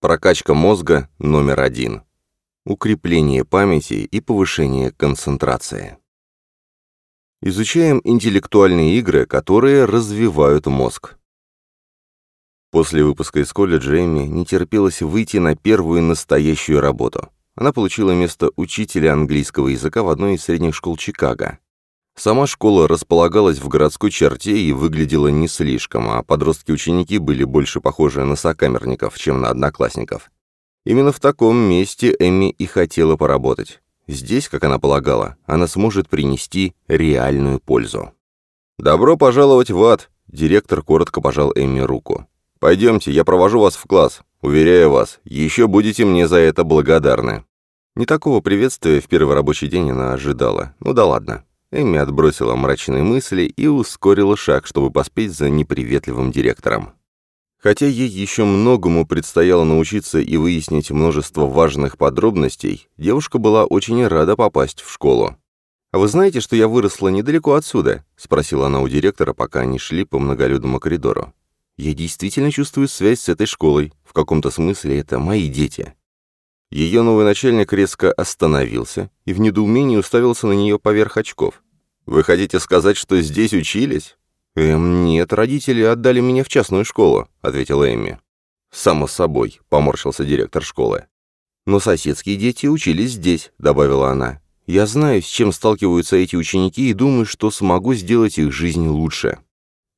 Прокачка мозга номер один. Укрепление памяти и повышение концентрации. Изучаем интеллектуальные игры, которые развивают мозг. После выпуска из колледжа Эми не терпелось выйти на первую настоящую работу. Она получила место учителя английского языка в одной из средних школ Чикаго. Сама школа располагалась в городской черте и выглядела не слишком, а подростки-ученики были больше похожи на сокамерников, чем на одноклассников. Именно в таком месте Эми и хотела поработать. Здесь, как она полагала, она сможет принести реальную пользу. «Добро пожаловать в ад!» Директор коротко пожал Эмми руку. «Пойдемте, я провожу вас в класс. Уверяю вас, еще будете мне за это благодарны». Не такого приветствия в первый рабочий день она ожидала. Ну да ладно. Эмми отбросила мрачные мысли и ускорила шаг, чтобы поспеть за неприветливым директором. Хотя ей еще многому предстояло научиться и выяснить множество важных подробностей, девушка была очень рада попасть в школу. «А вы знаете, что я выросла недалеко отсюда?» — спросила она у директора, пока они шли по многолюдному коридору. Я действительно чувствую связь с этой школой. В каком-то смысле это мои дети». Ее новый начальник резко остановился и в недоумении уставился на нее поверх очков. «Вы хотите сказать, что здесь учились?» «Эм, нет, родители отдали меня в частную школу», — ответила Эмми. «Само собой», — поморщился директор школы. «Но соседские дети учились здесь», — добавила она. «Я знаю, с чем сталкиваются эти ученики, и думаю, что смогу сделать их жизнь лучше».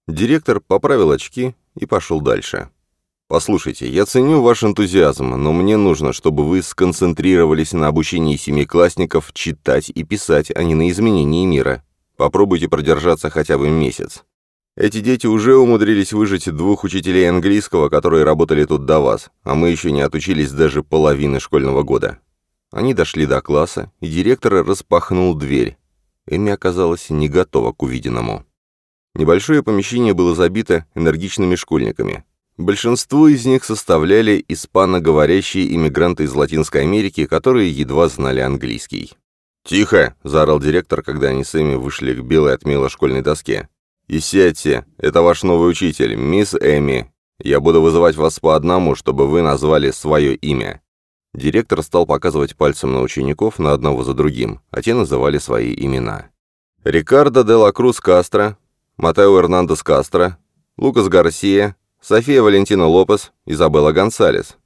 Директор поправил очки и пошел дальше. «Послушайте, я ценю ваш энтузиазм, но мне нужно, чтобы вы сконцентрировались на обучении семиклассников читать и писать, а не на изменении мира. Попробуйте продержаться хотя бы месяц. Эти дети уже умудрились выжить двух учителей английского, которые работали тут до вас, а мы еще не отучились даже половины школьного года». Они дошли до класса, и директор распахнул дверь. Эми оказалась не готова к увиденному. Небольшое помещение было забито энергичными школьниками. Большинство из них составляли испаноговорящие иммигранты из Латинской Америки, которые едва знали английский. «Тихо!» — заорал директор, когда они с Эми вышли к белой отмело школьной доске. «И сядьте! Это ваш новый учитель, мисс Эми. Я буду вызывать вас по одному, чтобы вы назвали свое имя». Директор стал показывать пальцем на учеников, на одного за другим, а те называли свои имена. Рикардо де ла Круз Кастро, Матео Эрнандес Кастро, Лукас Гарсия, София Валентина Лопес, Изабелла Гонсалес.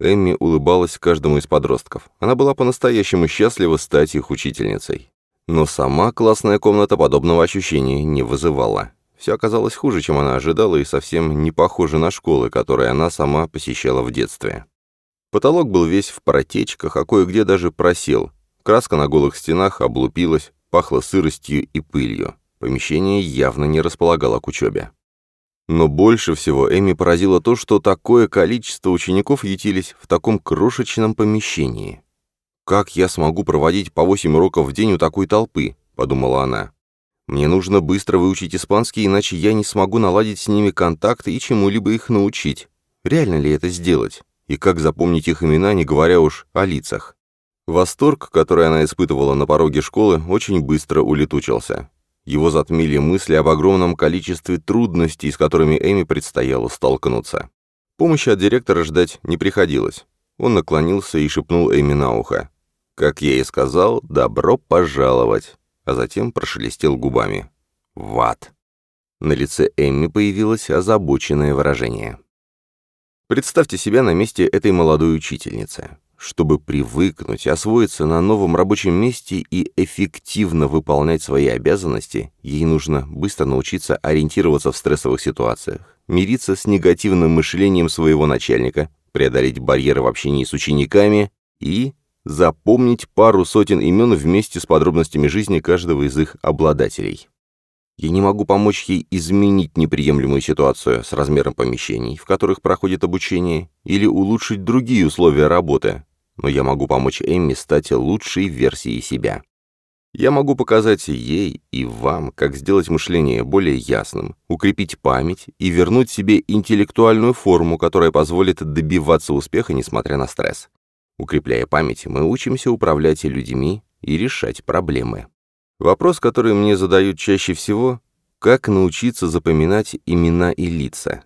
Эмми улыбалась каждому из подростков. Она была по-настоящему счастлива стать их учительницей. Но сама классная комната подобного ощущения не вызывала. Все оказалось хуже, чем она ожидала, и совсем не похоже на школы, которые она сама посещала в детстве. Потолок был весь в протечках, а кое-где даже просел. Краска на голых стенах облупилась, пахло сыростью и пылью. Помещение явно не располагало к учебе. Но больше всего Эми поразило то, что такое количество учеников ютились в таком крошечном помещении. «Как я смогу проводить по восемь уроков в день у такой толпы?» — подумала она. «Мне нужно быстро выучить испанский, иначе я не смогу наладить с ними контакты и чему-либо их научить. Реально ли это сделать? И как запомнить их имена, не говоря уж о лицах?» Восторг, который она испытывала на пороге школы, очень быстро улетучился. Его затмили мысли об огромном количестве трудностей, с которыми Эми предстояло столкнуться. Помощи от директора ждать не приходилось. Он наклонился и шепнул Эми на ухо. «Как я и сказал, добро пожаловать!» А затем прошелестел губами. «В ад!» На лице Эмми появилось озабоченное выражение. Представьте себя на месте этой молодой учительницы. Чтобы привыкнуть, освоиться на новом рабочем месте и эффективно выполнять свои обязанности, ей нужно быстро научиться ориентироваться в стрессовых ситуациях, мириться с негативным мышлением своего начальника, преодолеть барьеры в общении с учениками и запомнить пару сотен имен вместе с подробностями жизни каждого из их обладателей. Я не могу помочь ей изменить неприемлемую ситуацию с размером помещений, в которых проходит обучение, или улучшить другие условия работы, но я могу помочь Эмми стать лучшей версией себя. Я могу показать ей и вам, как сделать мышление более ясным, укрепить память и вернуть себе интеллектуальную форму, которая позволит добиваться успеха, несмотря на стресс. Укрепляя память, мы учимся управлять людьми и решать проблемы. Вопрос, который мне задают чаще всего, как научиться запоминать имена и лица.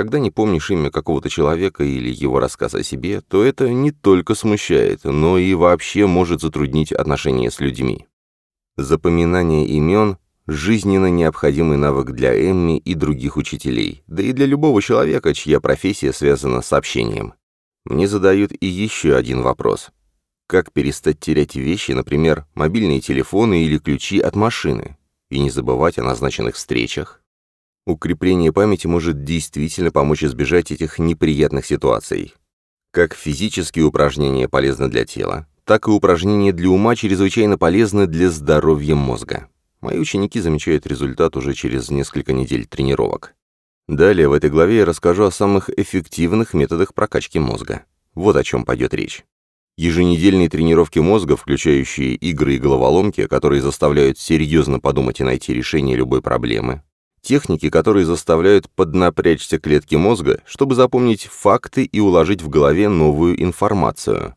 Когда не помнишь имя какого-то человека или его рассказ о себе, то это не только смущает, но и вообще может затруднить отношения с людьми. Запоминание имен – жизненно необходимый навык для Эмми и других учителей, да и для любого человека, чья профессия связана с общением. Мне задают и еще один вопрос. Как перестать терять вещи, например, мобильные телефоны или ключи от машины, и не забывать о назначенных встречах? Укрепление памяти может действительно помочь избежать этих неприятных ситуаций. Как физические упражнения полезны для тела, так и упражнения для ума чрезвычайно полезны для здоровья мозга. Мои ученики замечают результат уже через несколько недель тренировок. Далее в этой главе я расскажу о самых эффективных методах прокачки мозга. Вот о чем пойдет речь. Еженедельные тренировки мозга, включающие игры и головоломки, которые заставляют серьезно подумать и найти решение любой проблемы. Техники, которые заставляют поднапрячься клетки мозга, чтобы запомнить факты и уложить в голове новую информацию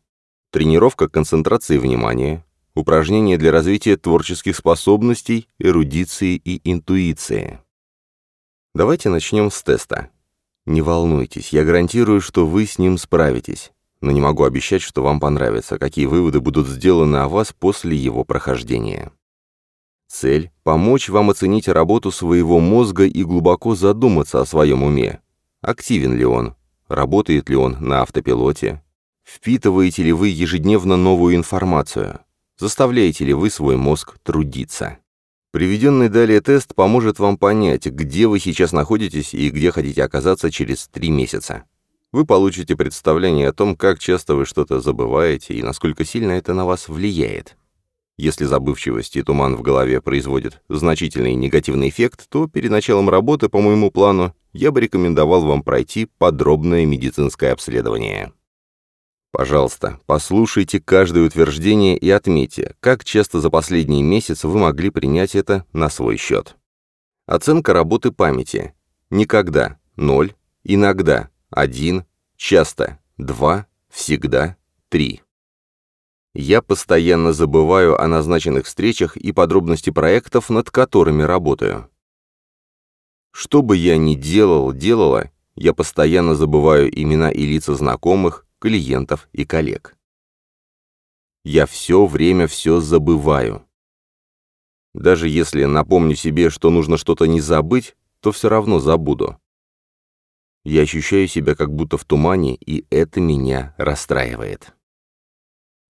тренировка концентрации внимания, упражнения для развития творческих способностей, эрудиции и интуиции. Давайте начнем с теста. Не волнуйтесь, я гарантирую, что вы с ним справитесь, но не могу обещать, что вам понравится, какие выводы будут сделаны о вас после его прохождения. Цель – помочь вам оценить работу своего мозга и глубоко задуматься о своем уме. Активен ли он? Работает ли он на автопилоте? Впитываете ли вы ежедневно новую информацию? Заставляете ли вы свой мозг трудиться? Приведенный далее тест поможет вам понять, где вы сейчас находитесь и где хотите оказаться через три месяца. Вы получите представление о том, как часто вы что-то забываете и насколько сильно это на вас влияет. Если забывчивость и туман в голове производят значительный негативный эффект, то перед началом работы по моему плану я бы рекомендовал вам пройти подробное медицинское обследование. Пожалуйста, послушайте каждое утверждение и отметьте, как часто за последние месяцы вы могли принять это на свой счет. Оценка работы памяти. Никогда – 0, иногда – 1, часто – 2, всегда – 3. Я постоянно забываю о назначенных встречах и подробности проектов, над которыми работаю. Что бы я ни делал, делала, я постоянно забываю имена и лица знакомых, клиентов и коллег. Я все время все забываю. Даже если напомню себе, что нужно что-то не забыть, то все равно забуду. Я ощущаю себя как будто в тумане, и это меня расстраивает.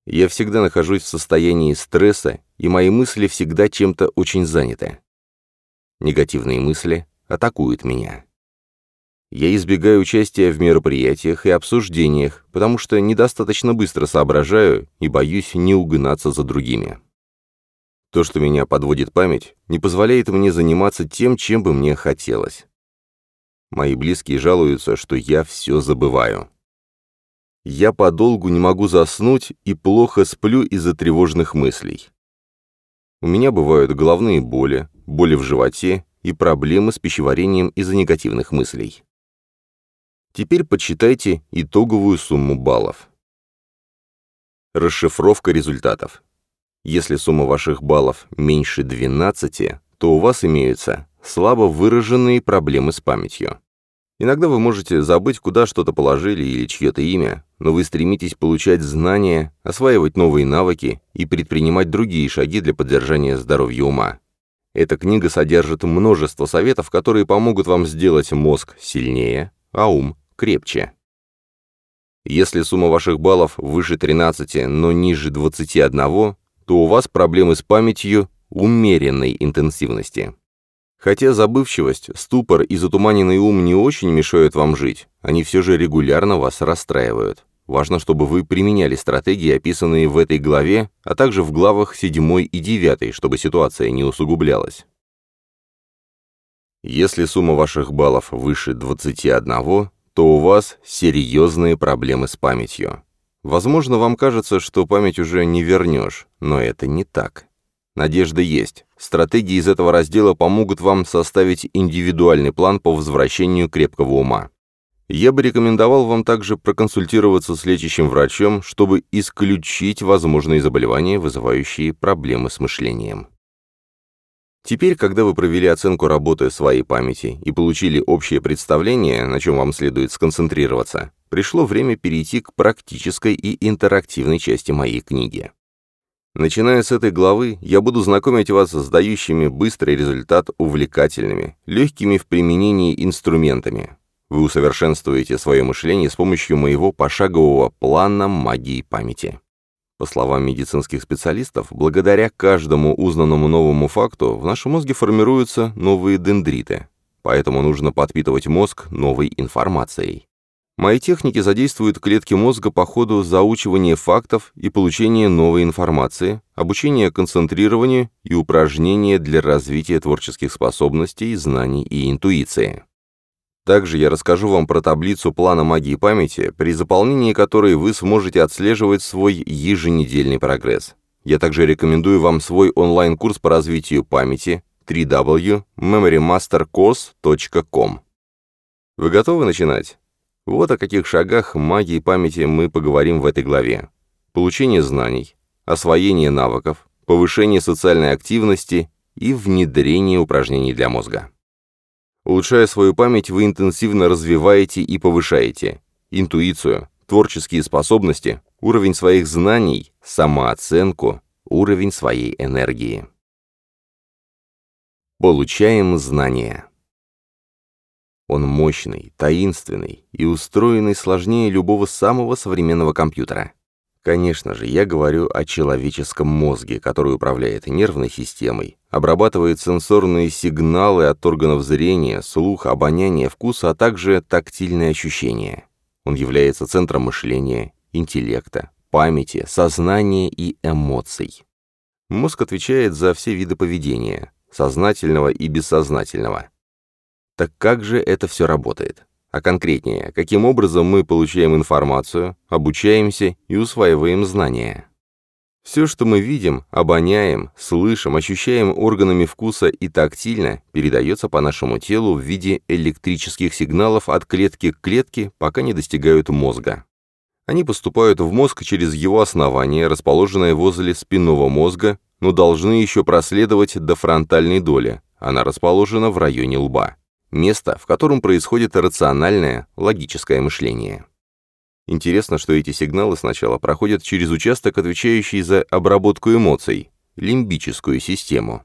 Я всегда нахожусь в состоянии стресса, и мои мысли всегда чем-то очень заняты. Негативные мысли атакуют меня. Я избегаю участия в мероприятиях и обсуждениях, потому что недостаточно быстро соображаю и боюсь не угнаться за другими. То, что меня подводит память, не позволяет мне заниматься тем, чем бы мне хотелось. Мои близкие жалуются, что я все забываю. Я подолгу не могу заснуть и плохо сплю из-за тревожных мыслей. У меня бывают головные боли, боли в животе и проблемы с пищеварением из-за негативных мыслей. Теперь подсчитайте итоговую сумму баллов. Расшифровка результатов. Если сумма ваших баллов меньше 12, то у вас имеются слабо выраженные проблемы с памятью. Иногда вы можете забыть, куда что-то положили или чье-то имя, но вы стремитесь получать знания, осваивать новые навыки и предпринимать другие шаги для поддержания здоровья ума. Эта книга содержит множество советов, которые помогут вам сделать мозг сильнее, а ум крепче. Если сумма ваших баллов выше 13, но ниже 21, то у вас проблемы с памятью умеренной интенсивности. Хотя забывчивость, ступор и затуманенный ум не очень мешают вам жить, они все же регулярно вас расстраивают. Важно, чтобы вы применяли стратегии, описанные в этой главе, а также в главах 7 и 9, чтобы ситуация не усугублялась. Если сумма ваших баллов выше 21, то у вас серьезные проблемы с памятью. Возможно, вам кажется, что память уже не вернешь, но это не так. Надежда есть. Стратегии из этого раздела помогут вам составить индивидуальный план по возвращению крепкого ума. Я бы рекомендовал вам также проконсультироваться с лечащим врачом, чтобы исключить возможные заболевания, вызывающие проблемы с мышлением. Теперь, когда вы провели оценку работы своей памяти и получили общее представление, на чем вам следует сконцентрироваться, пришло время перейти к практической и интерактивной части моей книги. Начиная с этой главы, я буду знакомить вас с дающими быстрый результат увлекательными, легкими в применении инструментами. Вы усовершенствуете свое мышление с помощью моего пошагового плана магии памяти. По словам медицинских специалистов, благодаря каждому узнанному новому факту в нашем мозге формируются новые дендриты, поэтому нужно подпитывать мозг новой информацией. Мои техники задействуют клетки мозга по ходу заучивания фактов и получения новой информации, обучения концентрированию и упражнения для развития творческих способностей, знаний и интуиции. Также я расскажу вам про таблицу плана магии памяти, при заполнении которой вы сможете отслеживать свой еженедельный прогресс. Я также рекомендую вам свой онлайн-курс по развитию памяти www.memorymastercourse.com. Вы готовы начинать? Вот о каких шагах магии памяти мы поговорим в этой главе. Получение знаний, освоение навыков, повышение социальной активности и внедрение упражнений для мозга. Улучшая свою память, вы интенсивно развиваете и повышаете интуицию, творческие способности, уровень своих знаний, самооценку, уровень своей энергии. Получаем знания. Он мощный, таинственный и устроенный сложнее любого самого современного компьютера. Конечно же, я говорю о человеческом мозге, который управляет нервной системой, обрабатывает сенсорные сигналы от органов зрения, слуха, обоняния, вкуса, а также тактильные ощущения. Он является центром мышления, интеллекта, памяти, сознания и эмоций. Мозг отвечает за все виды поведения, сознательного и бессознательного. Так как же это все работает? а конкретнее, каким образом мы получаем информацию, обучаемся и усваиваем знания. Все, что мы видим, обоняем, слышим, ощущаем органами вкуса и тактильно, передается по нашему телу в виде электрических сигналов от клетки к клетке, пока не достигают мозга. Они поступают в мозг через его основание, расположенное возле спинного мозга, но должны еще проследовать до фронтальной доли, она расположена в районе лба место, в котором происходит рациональное, логическое мышление. Интересно, что эти сигналы сначала проходят через участок, отвечающий за обработку эмоций, лимбическую систему.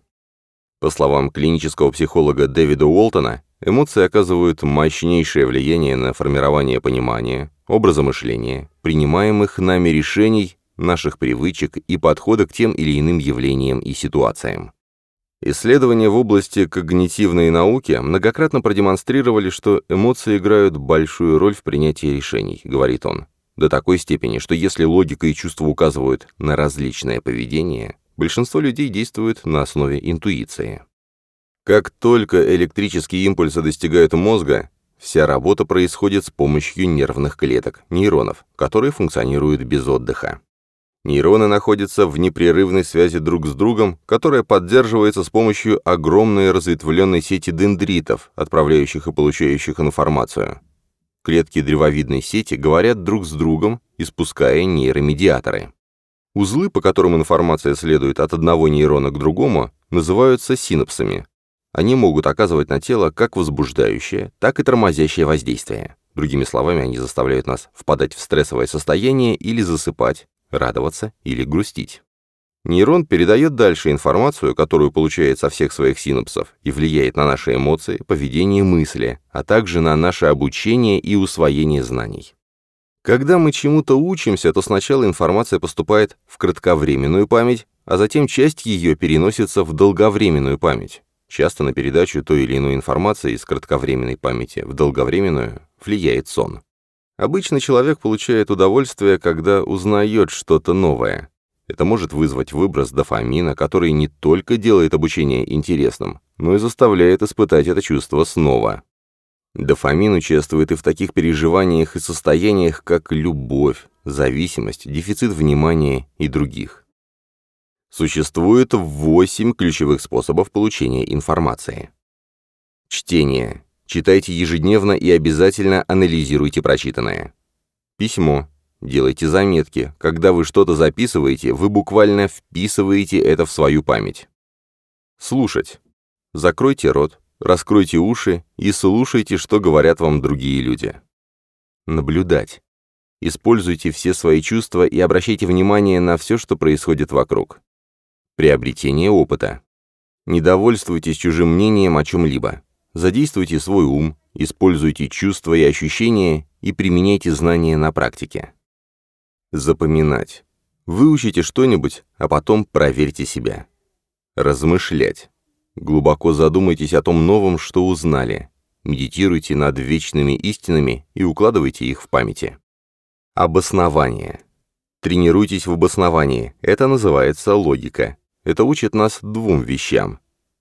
По словам клинического психолога Дэвида Уолтона, эмоции оказывают мощнейшее влияние на формирование понимания, образа мышления, принимаемых нами решений, наших привычек и подхода к тем или иным явлениям и ситуациям. Исследования в области когнитивной науки многократно продемонстрировали, что эмоции играют большую роль в принятии решений, говорит он. До такой степени, что если логика и чувства указывают на различное поведение, большинство людей действуют на основе интуиции. Как только электрические импульсы достигают мозга, вся работа происходит с помощью нервных клеток, нейронов, которые функционируют без отдыха. Нейроны находятся в непрерывной связи друг с другом, которая поддерживается с помощью огромной разветвленной сети дендритов, отправляющих и получающих информацию. Клетки древовидной сети говорят друг с другом, испуская нейромедиаторы. Узлы, по которым информация следует от одного нейрона к другому, называются синапсами. Они могут оказывать на тело как возбуждающее, так и тормозящее воздействие. Другими словами, они заставляют нас впадать в стрессовое состояние или засыпать, радоваться или грустить. Нейрон передает дальше информацию, которую получает со всех своих синапсов, и влияет на наши эмоции, поведение мысли, а также на наше обучение и усвоение знаний. Когда мы чему-то учимся, то сначала информация поступает в кратковременную память, а затем часть ее переносится в долговременную память. Часто на передачу той или иной информации из кратковременной памяти в долговременную влияет сон. Обычно человек получает удовольствие, когда узнает что-то новое. Это может вызвать выброс дофамина, который не только делает обучение интересным, но и заставляет испытать это чувство снова. Дофамин участвует и в таких переживаниях и состояниях, как любовь, зависимость, дефицит внимания и других. Существует восемь ключевых способов получения информации. Чтение. Читайте ежедневно и обязательно анализируйте прочитанное. Письмо. Делайте заметки. Когда вы что-то записываете, вы буквально вписываете это в свою память. Слушать. Закройте рот, раскройте уши и слушайте, что говорят вам другие люди. Наблюдать. Используйте все свои чувства и обращайте внимание на все, что происходит вокруг. Приобретение опыта. Не довольствуйтесь чужим мнением о чем-либо. Задействуйте свой ум, используйте чувства и ощущения и применяйте знания на практике. Запоминать. Выучите что-нибудь, а потом проверьте себя. Размышлять. Глубоко задумайтесь о том новом, что узнали. Медитируйте над вечными истинами и укладывайте их в памяти. Обоснование. Тренируйтесь в обосновании. Это называется логика. Это учит нас двум вещам.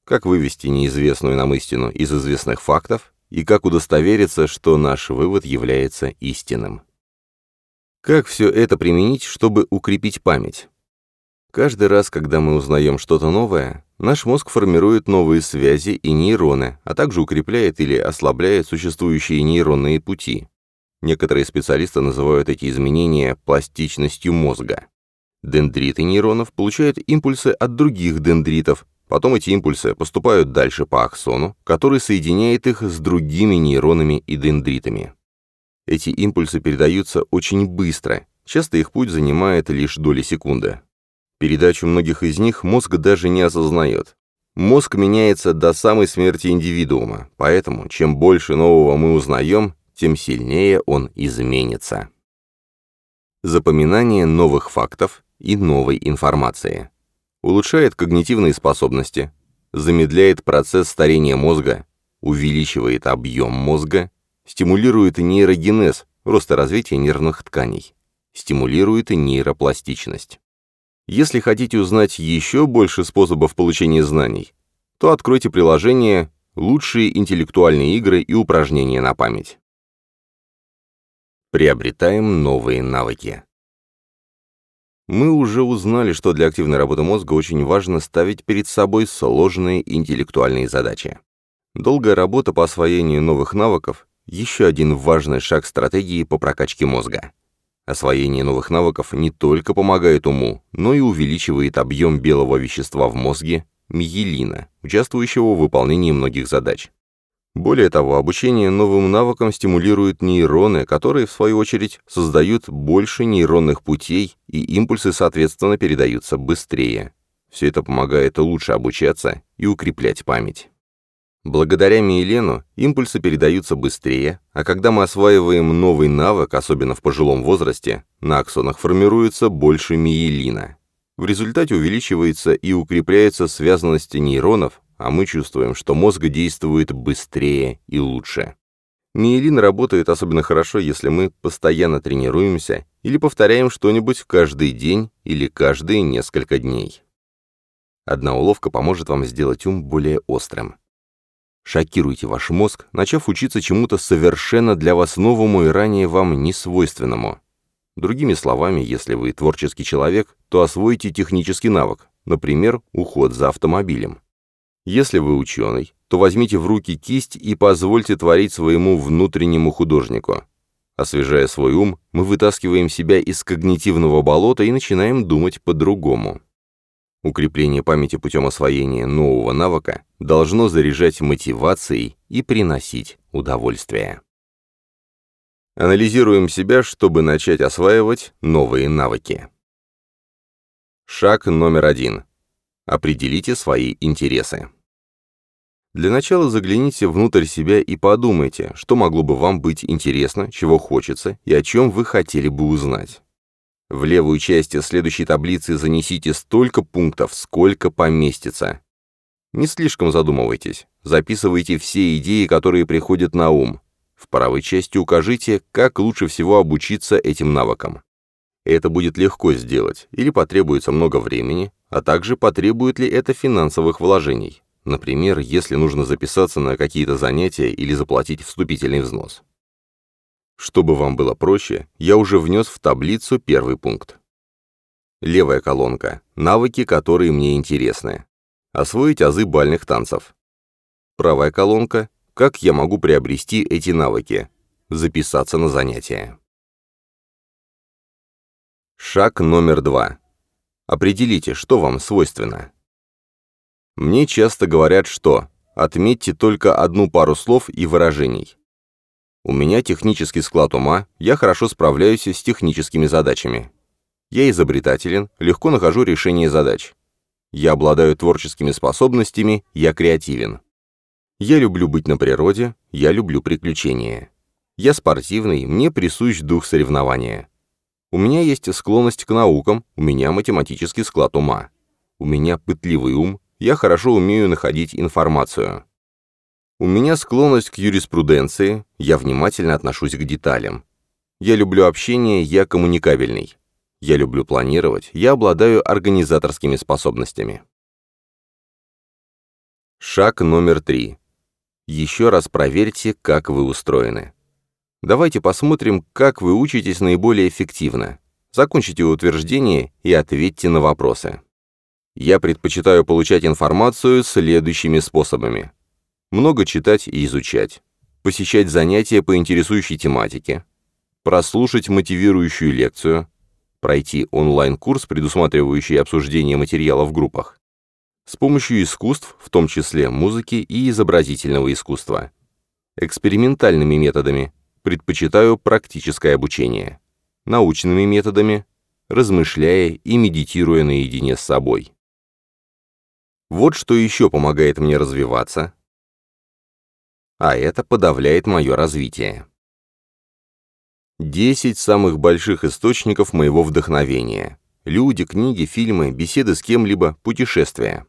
Как вывести неизвестную нам истину из известных фактов и как удостовериться, что наш вывод является истинным. Как все это применить, чтобы укрепить память? Каждый раз, когда мы узнаем что-то новое, наш мозг формирует новые связи и нейроны, а также укрепляет или ослабляет существующие нейронные пути. Некоторые специалисты называют эти изменения пластичностью мозга. Дендриты нейронов получают импульсы от других дендритов, потом эти импульсы поступают дальше по аксону, который соединяет их с другими нейронами и дендритами. Эти импульсы передаются очень быстро, часто их путь занимает лишь доли секунды. Передачу многих из них мозг даже не осознает. Мозг меняется до самой смерти индивидуума, поэтому чем больше нового мы узнаем, тем сильнее он изменится. Запоминание новых фактов и новой информации. Улучшает когнитивные способности, замедляет процесс старения мозга, увеличивает объем мозга, стимулирует нейрогенез, рост и развитие нервных тканей, стимулирует нейропластичность. Если хотите узнать еще больше способов получения знаний, то откройте приложение «Лучшие интеллектуальные игры и упражнения на память». Приобретаем новые навыки. Мы уже узнали, что для активной работы мозга очень важно ставить перед собой сложные интеллектуальные задачи. Долгая работа по освоению новых навыков – еще один важный шаг стратегии по прокачке мозга. Освоение новых навыков не только помогает уму, но и увеличивает объем белого вещества в мозге, миелина, участвующего в выполнении многих задач. Более того, обучение новым навыкам стимулирует нейроны, которые, в свою очередь, создают больше нейронных путей, и импульсы, соответственно, передаются быстрее. Все это помогает лучше обучаться и укреплять память. Благодаря миелену импульсы передаются быстрее, а когда мы осваиваем новый навык, особенно в пожилом возрасте, на аксонах формируется больше миелина. В результате увеличивается и укрепляется связанность нейронов, а мы чувствуем, что мозг действует быстрее и лучше. Миелин работает особенно хорошо, если мы постоянно тренируемся или повторяем что-нибудь каждый день или каждые несколько дней. Одна уловка поможет вам сделать ум более острым. Шокируйте ваш мозг, начав учиться чему-то совершенно для вас новому и ранее вам несвойственному. Другими словами, если вы творческий человек, то освоите технический навык, например, уход за автомобилем. Если вы ученый, то возьмите в руки кисть и позвольте творить своему внутреннему художнику. Освежая свой ум, мы вытаскиваем себя из когнитивного болота и начинаем думать по-другому. Укрепление памяти путем освоения нового навыка должно заряжать мотивацией и приносить удовольствие. Анализируем себя, чтобы начать осваивать новые навыки. Шаг номер один. Определите свои интересы. Для начала загляните внутрь себя и подумайте, что могло бы вам быть интересно, чего хочется и о чем вы хотели бы узнать. В левую часть следующей таблицы занесите столько пунктов, сколько поместится. Не слишком задумывайтесь, записывайте все идеи, которые приходят на ум. В правой части укажите, как лучше всего обучиться этим навыкам. Это будет легко сделать, или потребуется много времени, а также потребует ли это финансовых вложений. Например, если нужно записаться на какие-то занятия или заплатить вступительный взнос. Чтобы вам было проще, я уже внес в таблицу первый пункт. Левая колонка. Навыки, которые мне интересны. Освоить азы бальных танцев. Правая колонка. Как я могу приобрести эти навыки? Записаться на занятия. Шаг номер два. Определите, что вам свойственно. Мне часто говорят, что отметьте только одну пару слов и выражений. У меня технический склад ума, я хорошо справляюсь с техническими задачами. Я изобретателен, легко нахожу решение задач. Я обладаю творческими способностями, я креативен. Я люблю быть на природе, я люблю приключения. Я спортивный, мне присущ дух соревнования. У меня есть склонность к наукам, у меня математический склад ума. У меня пытливый ум, я хорошо умею находить информацию. У меня склонность к юриспруденции, я внимательно отношусь к деталям. Я люблю общение, я коммуникабельный. Я люблю планировать, я обладаю организаторскими способностями. Шаг номер три. Еще раз проверьте, как вы устроены. Давайте посмотрим, как вы учитесь наиболее эффективно. Закончите утверждение и ответьте на вопросы. Я предпочитаю получать информацию следующими способами. Много читать и изучать. Посещать занятия по интересующей тематике. Прослушать мотивирующую лекцию пройти онлайн-курс, предусматривающий обсуждение материала в группах, с помощью искусств, в том числе музыки и изобразительного искусства. Экспериментальными методами предпочитаю практическое обучение. Научными методами размышляя и медитируя наедине с собой. Вот что еще помогает мне развиваться, а это подавляет мое развитие. Десять самых больших источников моего вдохновения. Люди, книги, фильмы, беседы с кем-либо, путешествия.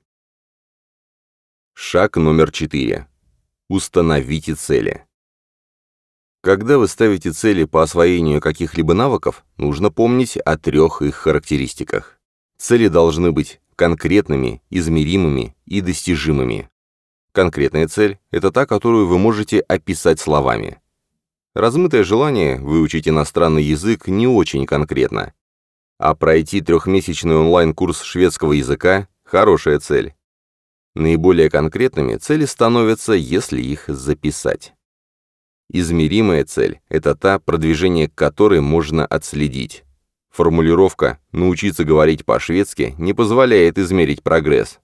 Шаг номер четыре. Установите цели. Когда вы ставите цели по освоению каких-либо навыков, нужно помнить о трех их характеристиках. Цели должны быть конкретными, измеримыми и достижимыми. Конкретная цель – это та, которую вы можете описать словами. Размытое желание выучить иностранный язык не очень конкретно. А пройти трехмесячный онлайн-курс шведского языка – хорошая цель. Наиболее конкретными цели становятся, если их записать. Измеримая цель – это та, продвижение которой можно отследить. Формулировка «научиться говорить по-шведски» не позволяет измерить прогресс.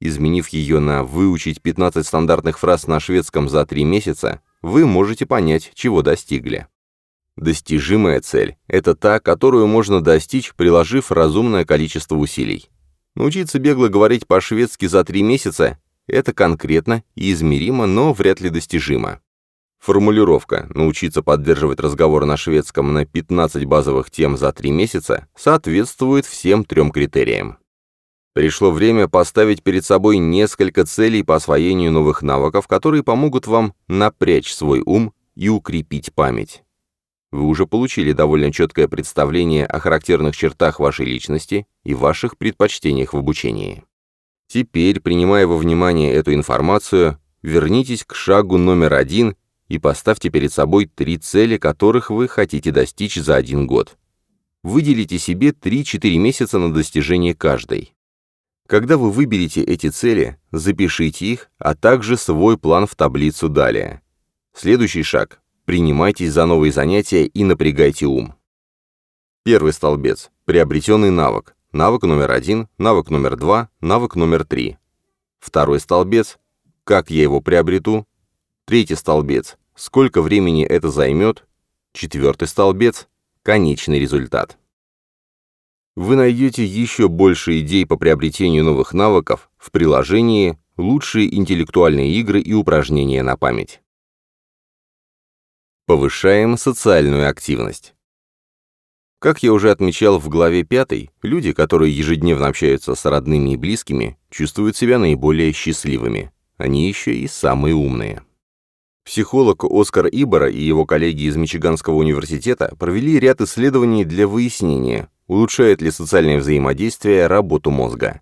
Изменив ее на «выучить 15 стандартных фраз на шведском за 3 месяца», вы можете понять, чего достигли. Достижимая цель – это та, которую можно достичь, приложив разумное количество усилий. Научиться бегло говорить по-шведски за три месяца – это конкретно и измеримо, но вряд ли достижимо. Формулировка «научиться поддерживать разговор на шведском на 15 базовых тем за три месяца» соответствует всем трем критериям. Пришло время поставить перед собой несколько целей по освоению новых навыков, которые помогут вам напрячь свой ум и укрепить память. Вы уже получили довольно четкое представление о характерных чертах вашей личности и ваших предпочтениях в обучении. Теперь, принимая во внимание эту информацию, вернитесь к шагу номер один и поставьте перед собой три цели, которых вы хотите достичь за один год. Выделите себе 3-4 месяца на достижение каждой. Когда вы выберете эти цели, запишите их, а также свой план в таблицу далее. Следующий шаг. Принимайтесь за новые занятия и напрягайте ум. Первый столбец. Приобретенный навык. Навык номер один, навык номер два, навык номер три. Второй столбец. Как я его приобрету? Третий столбец. Сколько времени это займет? Четвертый столбец. Конечный результат вы найдете еще больше идей по приобретению новых навыков в приложении «Лучшие интеллектуальные игры и упражнения на память». Повышаем социальную активность. Как я уже отмечал в главе 5, люди, которые ежедневно общаются с родными и близкими, чувствуют себя наиболее счастливыми. Они еще и самые умные. Психолог Оскар Ибора и его коллеги из Мичиганского университета провели ряд исследований для выяснения, улучшает ли социальное взаимодействие работу мозга.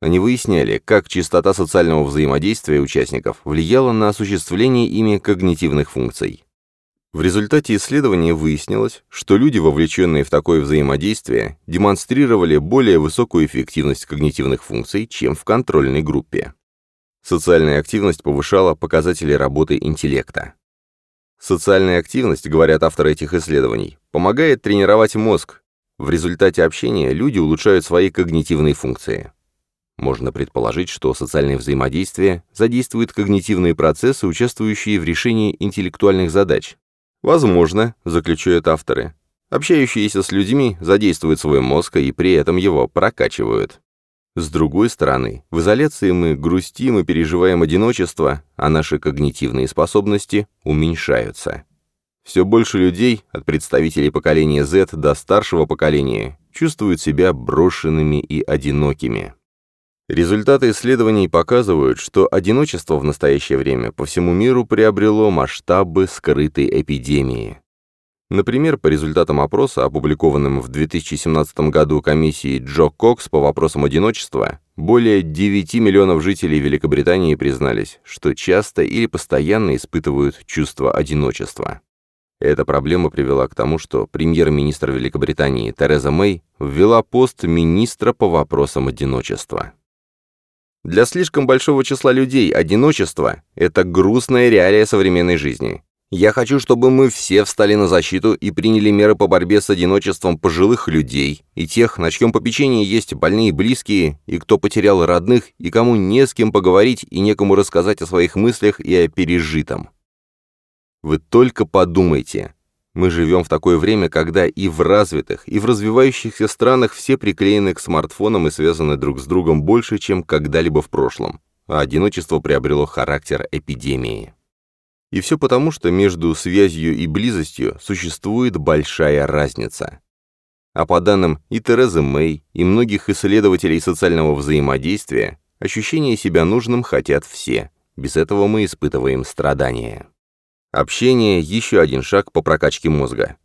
Они выясняли, как частота социального взаимодействия участников влияла на осуществление ими когнитивных функций. В результате исследования выяснилось, что люди, вовлеченные в такое взаимодействие, демонстрировали более высокую эффективность когнитивных функций, чем в контрольной группе. Социальная активность повышала показатели работы интеллекта. Социальная активность, говорят авторы этих исследований, помогает тренировать мозг, в результате общения люди улучшают свои когнитивные функции. Можно предположить, что социальное взаимодействие задействует когнитивные процессы, участвующие в решении интеллектуальных задач. Возможно, заключают авторы, общающиеся с людьми задействуют свой мозг и при этом его прокачивают. С другой стороны, в изоляции мы грустим и переживаем одиночество, а наши когнитивные способности уменьшаются. Все больше людей, от представителей поколения Z до старшего поколения, чувствуют себя брошенными и одинокими. Результаты исследований показывают, что одиночество в настоящее время по всему миру приобрело масштабы скрытой эпидемии. Например, по результатам опроса, опубликованным в 2017 году комиссией Джо Кокс по вопросам одиночества, более 9 миллионов жителей Великобритании признались, что часто или постоянно испытывают чувство одиночества. Эта проблема привела к тому, что премьер-министр Великобритании Тереза Мэй ввела пост министра по вопросам одиночества. Для слишком большого числа людей одиночество – это грустная реалия современной жизни. Я хочу, чтобы мы все встали на защиту и приняли меры по борьбе с одиночеством пожилых людей и тех, на чьем попечении есть больные и близкие, и кто потерял родных, и кому не с кем поговорить и некому рассказать о своих мыслях и о пережитом. Вы только подумайте. Мы живем в такое время, когда и в развитых, и в развивающихся странах все приклеены к смартфонам и связаны друг с другом больше, чем когда-либо в прошлом, а одиночество приобрело характер эпидемии. И все потому, что между связью и близостью существует большая разница. А по данным и Терезы Мэй, и многих исследователей социального взаимодействия, ощущение себя нужным хотят все. Без этого мы испытываем страдания. Общение – еще один шаг по прокачке мозга.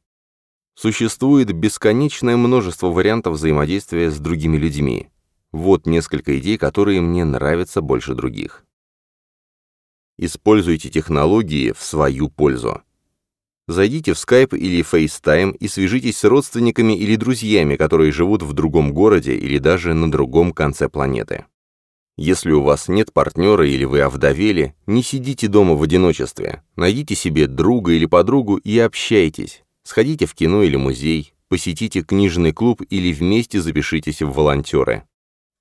Существует бесконечное множество вариантов взаимодействия с другими людьми. Вот несколько идей, которые мне нравятся больше других. Используйте технологии в свою пользу. Зайдите в Skype или FaceTime и свяжитесь с родственниками или друзьями, которые живут в другом городе или даже на другом конце планеты. Если у вас нет партнера или вы овдовели, не сидите дома в одиночестве. Найдите себе друга или подругу и общайтесь. Сходите в кино или музей, посетите книжный клуб или вместе запишитесь в волонтеры.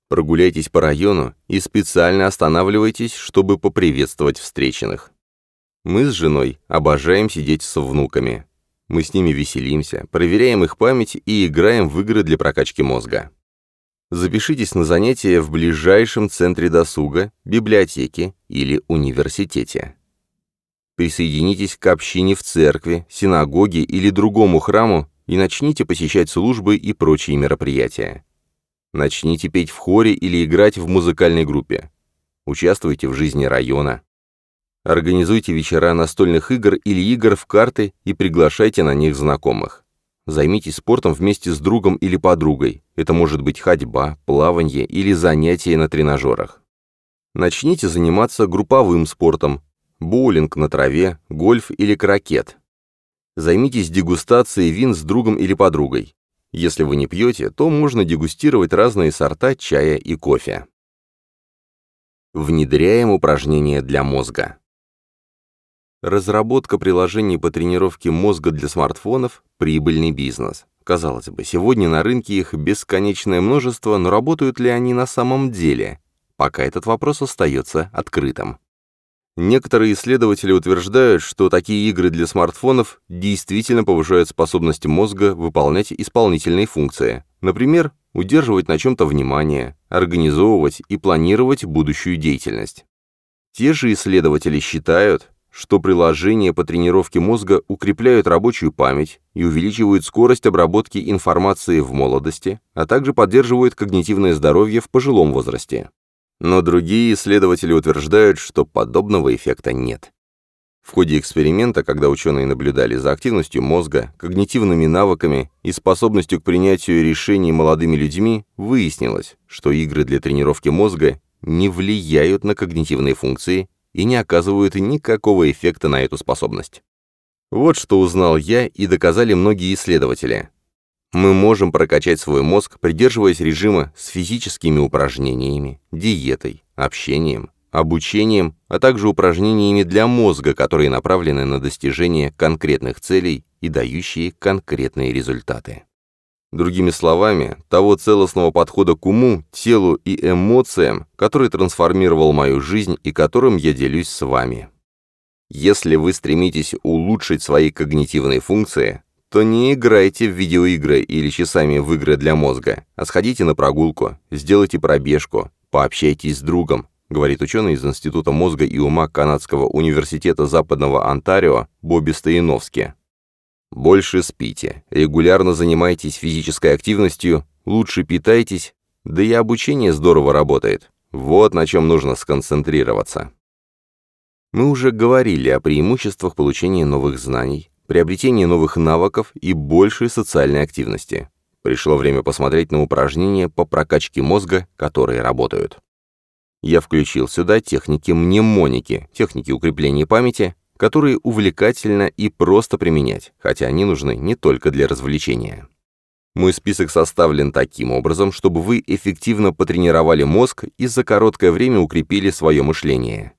Прогуляйтесь по району и специально останавливайтесь, чтобы поприветствовать встреченных. Мы с женой обожаем сидеть со внуками. Мы с ними веселимся, проверяем их память и играем в игры для прокачки мозга. Запишитесь на занятия в ближайшем центре досуга, библиотеке или университете. Присоединитесь к общине в церкви, синагоге или другому храму и начните посещать службы и прочие мероприятия. Начните петь в хоре или играть в музыкальной группе. Участвуйте в жизни района. Организуйте вечера настольных игр или игр в карты и приглашайте на них знакомых. Займитесь спортом вместе с другом или подругой. Это может быть ходьба, плавание или занятия на тренажерах. Начните заниматься групповым спортом. Боулинг на траве, гольф или крокет. Займитесь дегустацией вин с другом или подругой. Если вы не пьете, то можно дегустировать разные сорта чая и кофе. Внедряем упражнения для мозга. Разработка приложений по тренировке мозга для смартфонов – прибыльный бизнес. Казалось бы, сегодня на рынке их бесконечное множество, но работают ли они на самом деле? Пока этот вопрос остается открытым. Некоторые исследователи утверждают, что такие игры для смартфонов действительно повышают способность мозга выполнять исполнительные функции. Например, удерживать на чем-то внимание, организовывать и планировать будущую деятельность. Те же исследователи считают, что приложения по тренировке мозга укрепляют рабочую память и увеличивают скорость обработки информации в молодости, а также поддерживают когнитивное здоровье в пожилом возрасте. Но другие исследователи утверждают, что подобного эффекта нет. В ходе эксперимента, когда ученые наблюдали за активностью мозга, когнитивными навыками и способностью к принятию решений молодыми людьми, выяснилось, что игры для тренировки мозга не влияют на когнитивные функции и не оказывают никакого эффекта на эту способность. Вот что узнал я и доказали многие исследователи. Мы можем прокачать свой мозг, придерживаясь режима с физическими упражнениями, диетой, общением, обучением, а также упражнениями для мозга, которые направлены на достижение конкретных целей и дающие конкретные результаты. Другими словами, того целостного подхода к уму, телу и эмоциям, который трансформировал мою жизнь и которым я делюсь с вами. Если вы стремитесь улучшить свои когнитивные функции, то не играйте в видеоигры или часами в игры для мозга, а сходите на прогулку, сделайте пробежку, пообщайтесь с другом, говорит ученый из Института мозга и ума Канадского университета Западного Онтарио Бобби Стояновски. Больше спите, регулярно занимайтесь физической активностью, лучше питайтесь, да и обучение здорово работает. Вот на чем нужно сконцентрироваться. Мы уже говорили о преимуществах получения новых знаний, приобретения новых навыков и большей социальной активности. Пришло время посмотреть на упражнения по прокачке мозга, которые работают. Я включил сюда техники мнемоники, техники укрепления памяти, которые увлекательно и просто применять, хотя они нужны не только для развлечения. Мой список составлен таким образом, чтобы вы эффективно потренировали мозг и за короткое время укрепили свое мышление.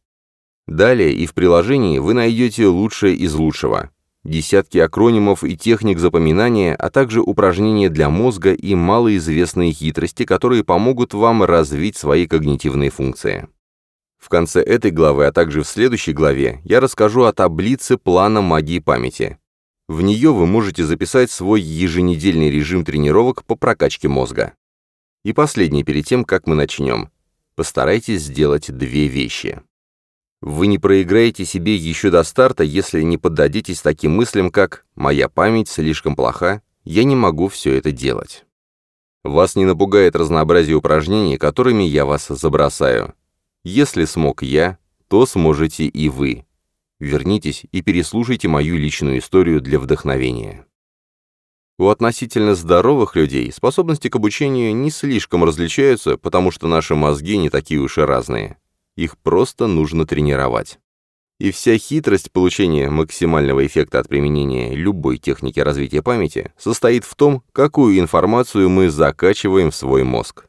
Далее и в приложении вы найдете лучшее из лучшего. Десятки акронимов и техник запоминания, а также упражнения для мозга и малоизвестные хитрости, которые помогут вам развить свои когнитивные функции. В конце этой главы, а также в следующей главе, я расскажу о таблице плана магии памяти. В нее вы можете записать свой еженедельный режим тренировок по прокачке мозга. И последнее перед тем, как мы начнем. Постарайтесь сделать две вещи. Вы не проиграете себе еще до старта, если не поддадитесь таким мыслям, как «моя память слишком плоха, я не могу все это делать». Вас не напугает разнообразие упражнений, которыми я вас забросаю. Если смог я, то сможете и вы. Вернитесь и переслушайте мою личную историю для вдохновения. У относительно здоровых людей способности к обучению не слишком различаются, потому что наши мозги не такие уж и разные. Их просто нужно тренировать. И вся хитрость получения максимального эффекта от применения любой техники развития памяти состоит в том, какую информацию мы закачиваем в свой мозг.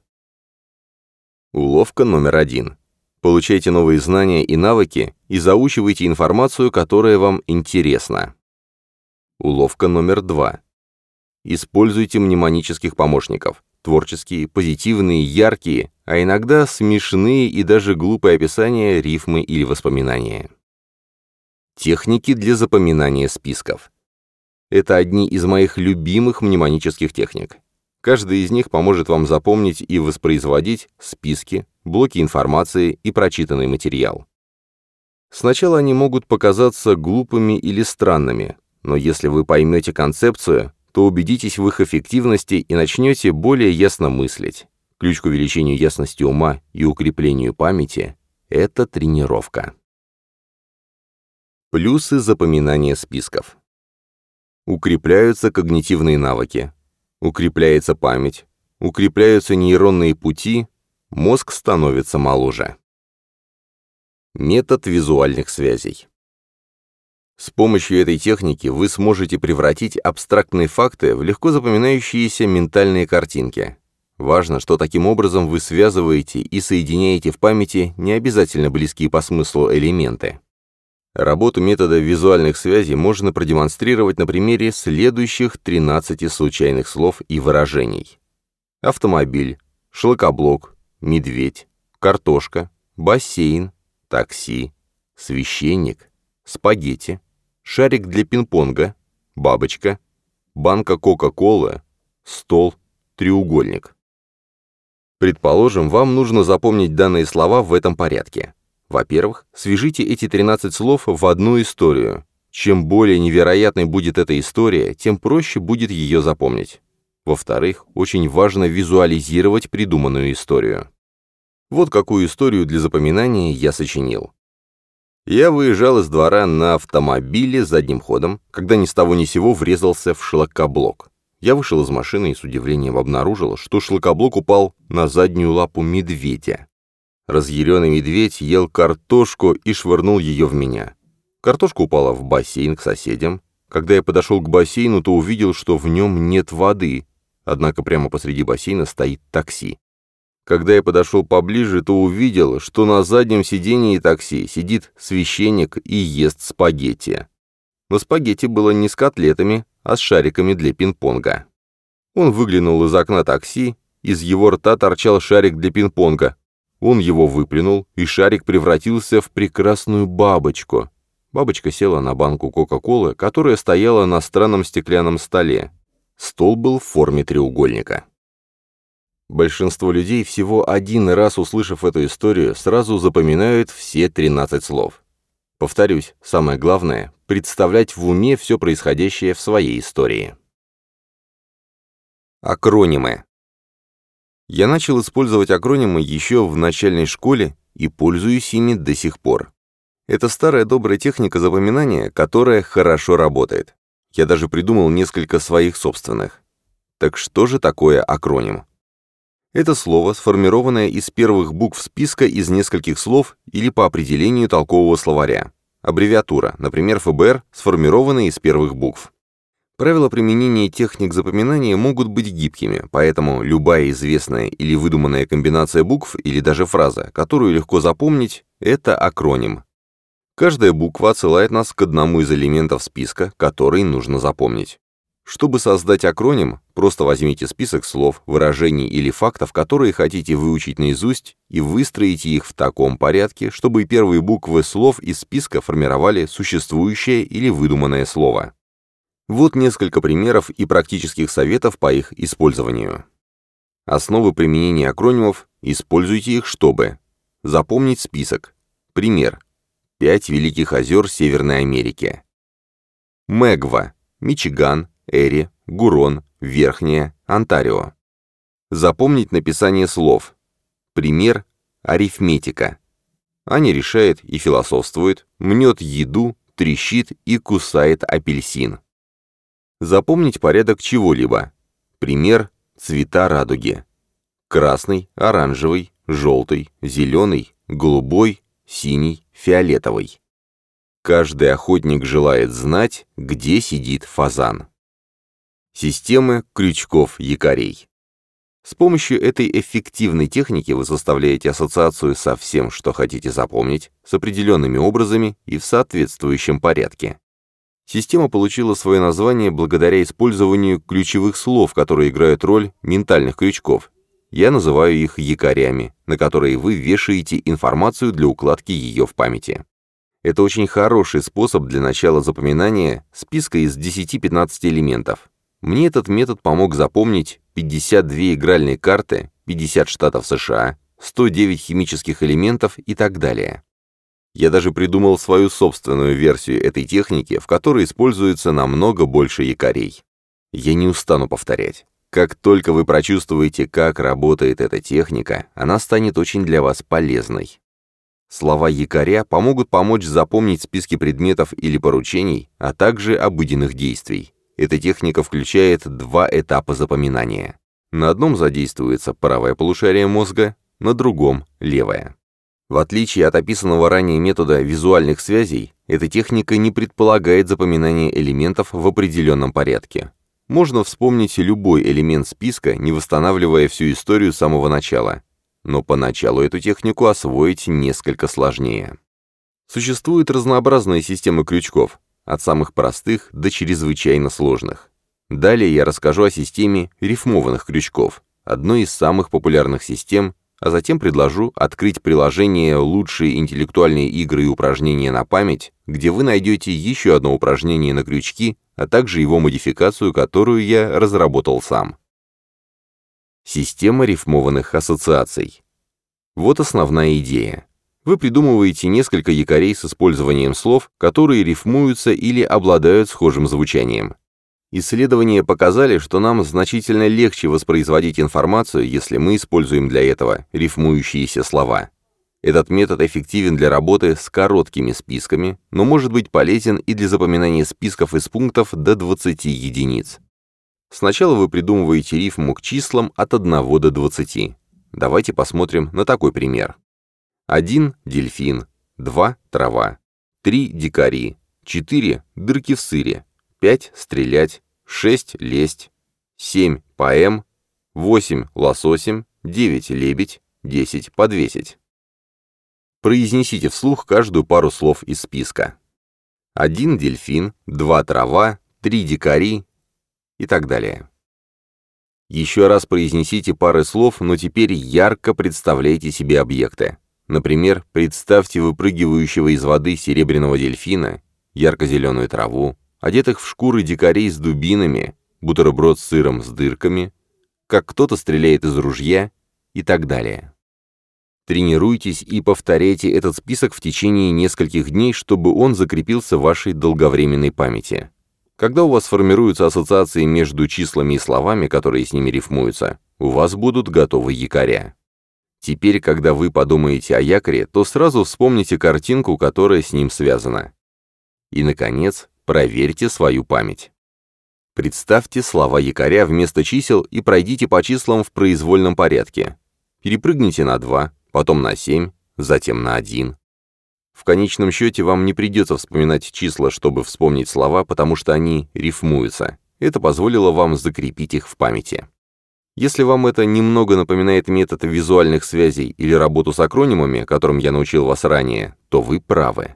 Уловка номер один. Получайте новые знания и навыки и заучивайте информацию, которая вам интересна. Уловка номер два. Используйте мнемонических помощников. Творческие, позитивные, яркие, а иногда смешные и даже глупые описания, рифмы или воспоминания. Техники для запоминания списков. Это одни из моих любимых мнемонических техник. Каждая из них поможет вам запомнить и воспроизводить списки, блоки информации и прочитанный материал. Сначала они могут показаться глупыми или странными, но если вы поймете концепцию, то убедитесь в их эффективности и начнете более ясно мыслить. Ключ к увеличению ясности ума и укреплению памяти – это тренировка. Плюсы запоминания списков. Укрепляются когнитивные навыки, укрепляется память, укрепляются нейронные пути, мозг становится моложе. Метод визуальных связей. С помощью этой техники вы сможете превратить абстрактные факты в легко запоминающиеся ментальные картинки. Важно, что таким образом вы связываете и соединяете в памяти не обязательно близкие по смыслу элементы. Работу метода визуальных связей можно продемонстрировать на примере следующих 13 случайных слов и выражений. Автомобиль, шлакоблок, медведь, картошка, бассейн, такси, священник, спагетти, шарик для пинг-понга, бабочка, банка Кока-Колы, стол, треугольник. Предположим, вам нужно запомнить данные слова в этом порядке. Во-первых, свяжите эти 13 слов в одну историю. Чем более невероятной будет эта история, тем проще будет ее запомнить. Во-вторых, очень важно визуализировать придуманную историю. Вот какую историю для запоминания я сочинил. Я выезжал из двора на автомобиле задним ходом, когда ни с того ни сего врезался в шлакоблок. Я вышел из машины и с удивлением обнаружил, что шлакоблок упал на заднюю лапу медведя. Разъяренный медведь ел картошку и швырнул ее в меня. Картошка упала в бассейн к соседям. Когда я подошел к бассейну, то увидел, что в нем нет воды, однако прямо посреди бассейна стоит такси. Когда я подошел поближе, то увидел, что на заднем сидении такси сидит священник и ест спагетти. Но спагетти было не с котлетами, а с шариками для пинг-понга. Он выглянул из окна такси, из его рта торчал шарик для пинг-понга. Он его выплюнул, и шарик превратился в прекрасную бабочку. Бабочка села на банку Кока-Колы, которая стояла на странном стеклянном столе. Стол был в форме треугольника. Большинство людей, всего один раз услышав эту историю, сразу запоминают все 13 слов. Повторюсь, самое главное — представлять в уме все происходящее в своей истории. Акронимы. Я начал использовать акронимы еще в начальной школе и пользуюсь ими до сих пор. Это старая добрая техника запоминания, которая хорошо работает. Я даже придумал несколько своих собственных. Так что же такое акроним? Это слово, сформированное из первых букв списка из нескольких слов или по определению толкового словаря. Аббревиатура, например, ФБР, сформированная из первых букв. Правила применения техник запоминания могут быть гибкими, поэтому любая известная или выдуманная комбинация букв или даже фраза, которую легко запомнить, это акроним. Каждая буква отсылает нас к одному из элементов списка, который нужно запомнить. Чтобы создать акроним, просто возьмите список слов, выражений или фактов, которые хотите выучить наизусть, и выстроите их в таком порядке, чтобы первые буквы слов из списка формировали существующее или выдуманное слово. Вот несколько примеров и практических советов по их использованию. Основы применения акронимов – используйте их, чтобы запомнить список. Пример. Пять великих озер Северной Америки. Мегва, Мичиган, Эри, Гурон, Верхняя, Онтарио. Запомнить написание слов. Пример – арифметика. Аня решает и философствует, мнет еду, трещит и кусает апельсин. Запомнить порядок чего-либо. Пример – цвета радуги. Красный, оранжевый, желтый, зеленый, голубой, синий, фиолетовый. Каждый охотник желает знать, где сидит фазан. Системы крючков-якорей. С помощью этой эффективной техники вы составляете ассоциацию со всем, что хотите запомнить, с определенными образами и в соответствующем порядке. Система получила свое название благодаря использованию ключевых слов, которые играют роль ментальных крючков. Я называю их якорями, на которые вы вешаете информацию для укладки ее в памяти. Это очень хороший способ для начала запоминания списка из 10-15 элементов. Мне этот метод помог запомнить 52 игральные карты, 50 штатов США, 109 химических элементов и так далее. Я даже придумал свою собственную версию этой техники, в которой используется намного больше якорей. Я не устану повторять. Как только вы прочувствуете, как работает эта техника, она станет очень для вас полезной. Слова якоря помогут помочь запомнить списки предметов или поручений, а также обыденных действий. Эта техника включает два этапа запоминания. На одном задействуется правое полушарие мозга, на другом – левое. В отличие от описанного ранее метода визуальных связей, эта техника не предполагает запоминание элементов в определенном порядке. Можно вспомнить любой элемент списка, не восстанавливая всю историю с самого начала. Но поначалу эту технику освоить несколько сложнее. Существуют разнообразные системы крючков, от самых простых до чрезвычайно сложных. Далее я расскажу о системе рифмованных крючков, одной из самых популярных систем, а затем предложу открыть приложение «Лучшие интеллектуальные игры и упражнения на память», где вы найдете еще одно упражнение на крючки, а также его модификацию, которую я разработал сам. Система рифмованных ассоциаций. Вот основная идея. Вы придумываете несколько якорей с использованием слов, которые рифмуются или обладают схожим звучанием. Исследования показали, что нам значительно легче воспроизводить информацию, если мы используем для этого рифмующиеся слова. Этот метод эффективен для работы с короткими списками, но может быть полезен и для запоминания списков из пунктов до 20 единиц. Сначала вы придумываете рифму к числам от 1 до 20. Давайте посмотрим на такой пример. 1 – дельфин, 2 – трава, 3 – дикари, 4 – дырки в сыре, 5 – стрелять, 6 – лезть, 7 – поэм, 8 – лососем, 9 – лебедь, 10 – подвесить. Произнесите вслух каждую пару слов из списка. 1 дельфин, 2 трава, 3 дикари и так далее. Еще раз произнесите пары слов, но теперь ярко представляйте себе объекты. Например, представьте выпрыгивающего из воды серебряного дельфина, ярко-зеленую траву, одетых в шкуры дикарей с дубинами, бутерброд с сыром с дырками, как кто-то стреляет из ружья и так далее. Тренируйтесь и повторяйте этот список в течение нескольких дней, чтобы он закрепился в вашей долговременной памяти. Когда у вас формируются ассоциации между числами и словами, которые с ними рифмуются, у вас будут готовы якоря. Теперь, когда вы подумаете о якоре, то сразу вспомните картинку, которая с ним связана. И, наконец, проверьте свою память. Представьте слова якоря вместо чисел и пройдите по числам в произвольном порядке. Перепрыгните на 2, потом на 7, затем на 1. В конечном счете вам не придется вспоминать числа, чтобы вспомнить слова, потому что они рифмуются. Это позволило вам закрепить их в памяти. Если вам это немного напоминает метод визуальных связей или работу с акронимами, которым я научил вас ранее, то вы правы.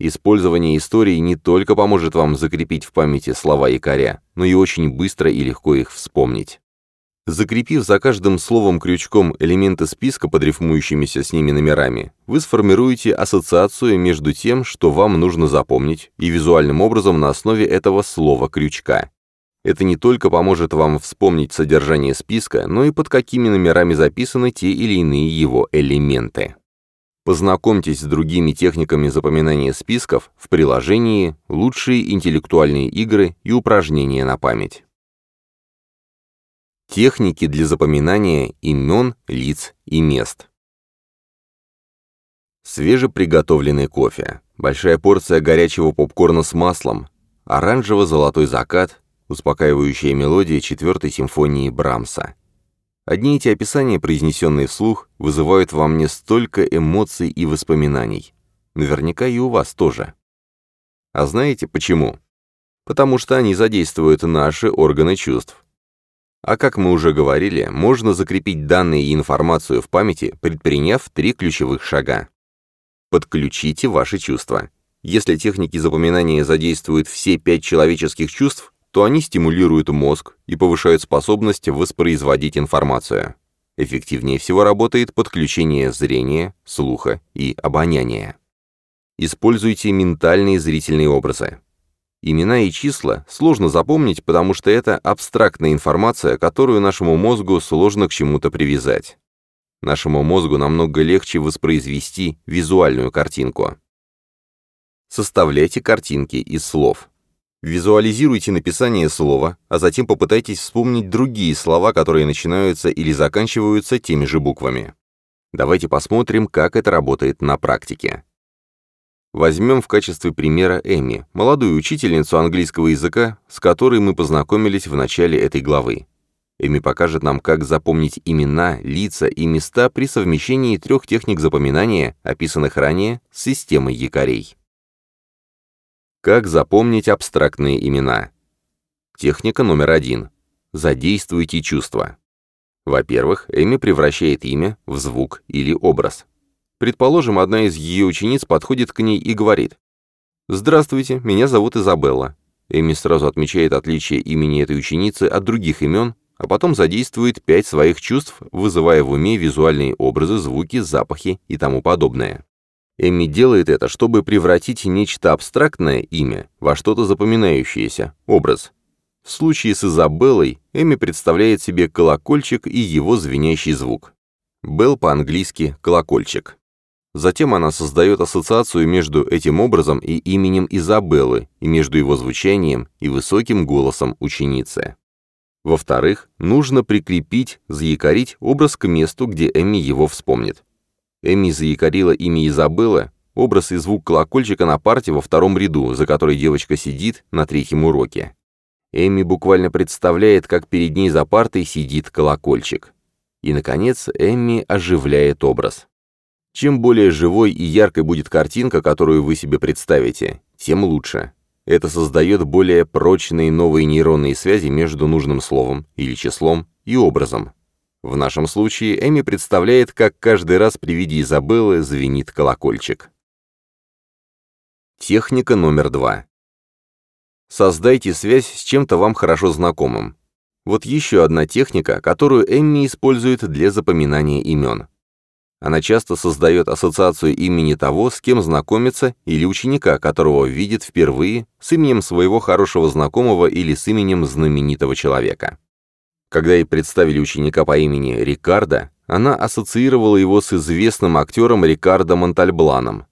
Использование истории не только поможет вам закрепить в памяти слова якоря, но и очень быстро и легко их вспомнить. Закрепив за каждым словом крючком элементы списка под рифмующимися с ними номерами, вы сформируете ассоциацию между тем, что вам нужно запомнить, и визуальным образом на основе этого слова крючка. Это не только поможет вам вспомнить содержание списка, но и под какими номерами записаны те или иные его элементы. Познакомьтесь с другими техниками запоминания списков в приложении «Лучшие интеллектуальные игры и упражнения на память». Техники для запоминания имен, лиц и мест. Свежеприготовленный кофе, большая порция горячего попкорна с маслом, оранжево-золотой закат, успокаивающая мелодия четвертой симфонии Брамса. Одни эти описания, произнесенные вслух, вызывают во мне столько эмоций и воспоминаний. Наверняка и у вас тоже. А знаете почему? Потому что они задействуют наши органы чувств. А как мы уже говорили, можно закрепить данные и информацию в памяти, предприняв три ключевых шага. Подключите ваши чувства. Если техники запоминания задействуют все пять человеческих чувств, то они стимулируют мозг и повышают способность воспроизводить информацию. Эффективнее всего работает подключение зрения, слуха и обоняния. Используйте ментальные зрительные образы. Имена и числа сложно запомнить, потому что это абстрактная информация, которую нашему мозгу сложно к чему-то привязать. Нашему мозгу намного легче воспроизвести визуальную картинку. Составляйте картинки из слов. Визуализируйте написание слова, а затем попытайтесь вспомнить другие слова, которые начинаются или заканчиваются теми же буквами. Давайте посмотрим, как это работает на практике. Возьмем в качестве примера Эми, молодую учительницу английского языка, с которой мы познакомились в начале этой главы. Эми покажет нам, как запомнить имена, лица и места при совмещении трех техник запоминания, описанных ранее, с системой якорей. Как запомнить абстрактные имена? Техника номер один. Задействуйте чувства. Во-первых, Эми превращает имя в звук или образ. Предположим, одна из ее учениц подходит к ней и говорит «Здравствуйте, меня зовут Изабелла». Эми сразу отмечает отличие имени этой ученицы от других имен, а потом задействует пять своих чувств, вызывая в уме визуальные образы, звуки, запахи и тому подобное. Эми делает это, чтобы превратить нечто абстрактное имя во что-то запоминающееся, образ. В случае с Изабеллой Эми представляет себе колокольчик и его звенящий звук. Белл по-английски «колокольчик». Затем она создает ассоциацию между этим образом и именем Изабеллы, и между его звучанием и высоким голосом ученицы. Во-вторых, нужно прикрепить, заякорить образ к месту, где Эми его вспомнит. Эми заякорила имя Изабелла, образ и звук колокольчика на парте во втором ряду, за которой девочка сидит на третьем уроке. Эми буквально представляет, как перед ней за партой сидит колокольчик. И, наконец, Эмми оживляет образ. Чем более живой и яркой будет картинка, которую вы себе представите, тем лучше. Это создает более прочные новые нейронные связи между нужным словом или числом и образом, в нашем случае Эми представляет, как каждый раз при виде Изабеллы звенит колокольчик. Техника номер два. Создайте связь с чем-то вам хорошо знакомым. Вот еще одна техника, которую Эмми использует для запоминания имен. Она часто создает ассоциацию имени того, с кем знакомится, или ученика, которого видит впервые, с именем своего хорошего знакомого или с именем знаменитого человека. Когда ей представили ученика по имени Рикардо, она ассоциировала его с известным актером Рикардо Монтальбланом.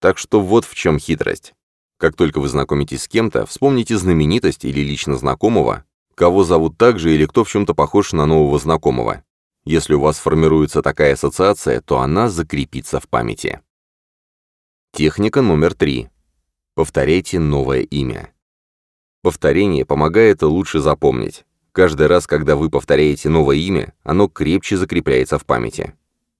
Так что вот в чем хитрость. Как только вы знакомитесь с кем-то, вспомните знаменитость или лично знакомого, кого зовут так же или кто в чем-то похож на нового знакомого. Если у вас формируется такая ассоциация, то она закрепится в памяти. Техника номер три. Повторяйте новое имя. Повторение помогает лучше запомнить. Каждый раз, когда вы повторяете новое имя, оно крепче закрепляется в памяти.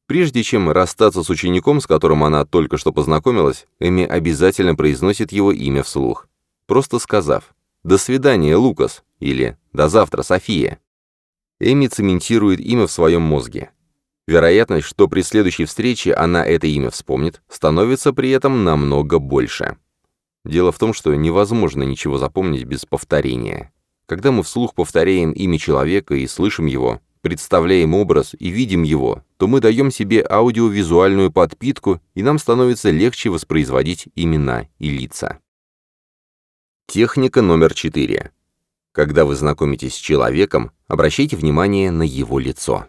Прежде чем расстаться с учеником, с которым она только что познакомилась, Эми обязательно произносит его имя вслух, просто сказав «До свидания, Лукас» или «До завтра, София». Эми цементирует имя в своем мозге. Вероятность, что при следующей встрече она это имя вспомнит, становится при этом намного больше. Дело в том, что невозможно ничего запомнить без повторения. Когда мы вслух повторяем имя человека и слышим его, представляем образ и видим его, то мы даем себе аудиовизуальную подпитку, и нам становится легче воспроизводить имена и лица. Техника номер четыре. Когда вы знакомитесь с человеком, обращайте внимание на его лицо.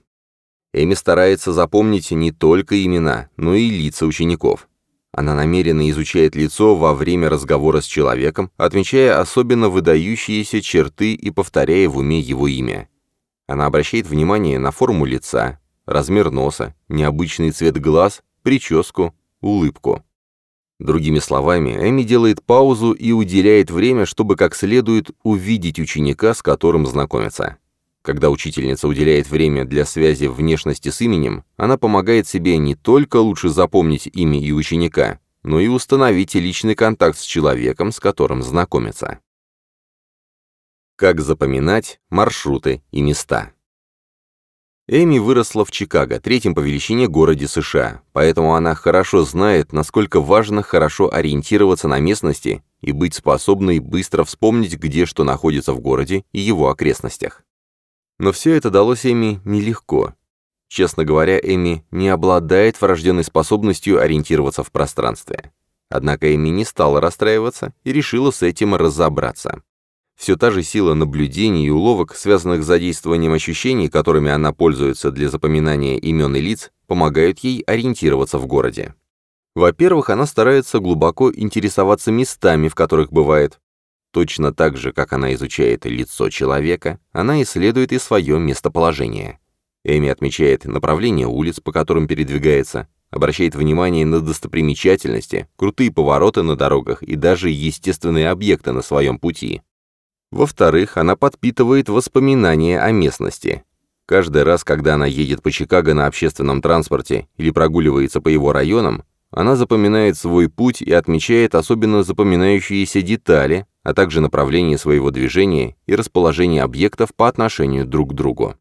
Эми старается запомнить не только имена, но и лица учеников. Она намеренно изучает лицо во время разговора с человеком, отмечая особенно выдающиеся черты и повторяя в уме его имя. Она обращает внимание на форму лица, размер носа, необычный цвет глаз, прическу, улыбку. Другими словами, Эми делает паузу и уделяет время, чтобы как следует увидеть ученика, с которым знакомится. Когда учительница уделяет время для связи внешности с именем, она помогает себе не только лучше запомнить имя и ученика, но и установить личный контакт с человеком, с которым знакомится. Как запоминать маршруты и места. Эми выросла в Чикаго, третьем по величине городе США, поэтому она хорошо знает, насколько важно хорошо ориентироваться на местности и быть способной быстро вспомнить, где что находится в городе и его окрестностях. Но все это далось Эми нелегко. Честно говоря, Эми не обладает врожденной способностью ориентироваться в пространстве. Однако Эми не стала расстраиваться и решила с этим разобраться. Все та же сила наблюдений и уловок, связанных с задействованием ощущений, которыми она пользуется для запоминания имен и лиц, помогают ей ориентироваться в городе. Во-первых, она старается глубоко интересоваться местами, в которых бывает. Точно так же, как она изучает лицо человека, она исследует и свое местоположение. Эми отмечает направление улиц, по которым передвигается, обращает внимание на достопримечательности, крутые повороты на дорогах и даже естественные объекты на своем пути. Во-вторых, она подпитывает воспоминания о местности. Каждый раз, когда она едет по Чикаго на общественном транспорте или прогуливается по его районам, она запоминает свой путь и отмечает особенно запоминающиеся детали, а также направление своего движения и расположение объектов по отношению друг к другу.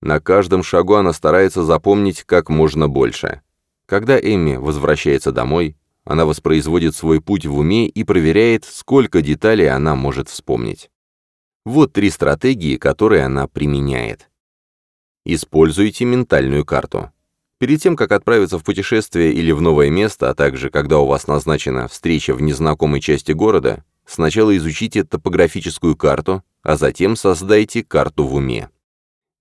На каждом шагу она старается запомнить как можно больше. Когда Эмми возвращается домой, она воспроизводит свой путь в уме и проверяет, сколько деталей она может вспомнить. Вот три стратегии, которые она применяет. Используйте ментальную карту. Перед тем, как отправиться в путешествие или в новое место, а также когда у вас назначена встреча в незнакомой части города, сначала изучите топографическую карту, а затем создайте карту в уме.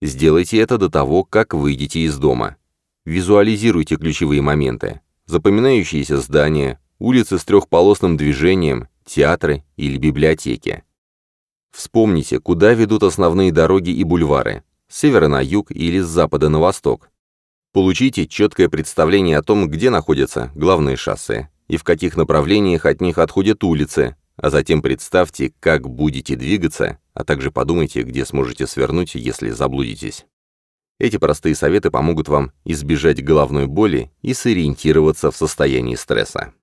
Сделайте это до того, как выйдете из дома. Визуализируйте ключевые моменты запоминающиеся здания, улицы с трехполосным движением, театры или библиотеки. Вспомните, куда ведут основные дороги и бульвары, с севера на юг или с запада на восток. Получите четкое представление о том, где находятся главные шоссе и в каких направлениях от них отходят улицы, а затем представьте, как будете двигаться, а также подумайте, где сможете свернуть, если заблудитесь. Эти простые советы помогут вам избежать головной боли и сориентироваться в состоянии стресса.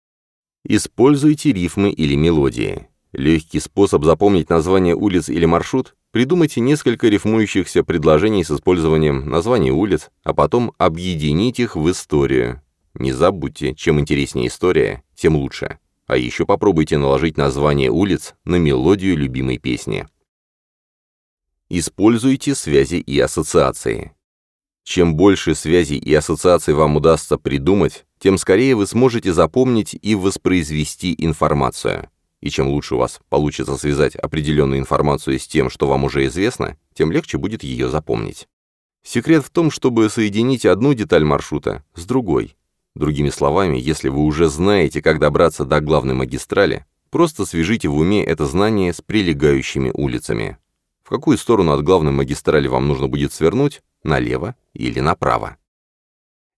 Используйте рифмы или мелодии. Легкий способ запомнить название улиц или маршрут – придумайте несколько рифмующихся предложений с использованием названий улиц, а потом объединить их в историю. Не забудьте, чем интереснее история, тем лучше. А еще попробуйте наложить название улиц на мелодию любимой песни. Используйте связи и ассоциации. Чем больше связей и ассоциаций вам удастся придумать, тем скорее вы сможете запомнить и воспроизвести информацию. И чем лучше у вас получится связать определенную информацию с тем, что вам уже известно, тем легче будет ее запомнить. Секрет в том, чтобы соединить одну деталь маршрута с другой. Другими словами, если вы уже знаете, как добраться до главной магистрали, просто свяжите в уме это знание с прилегающими улицами. В какую сторону от главной магистрали вам нужно будет свернуть, налево или направо.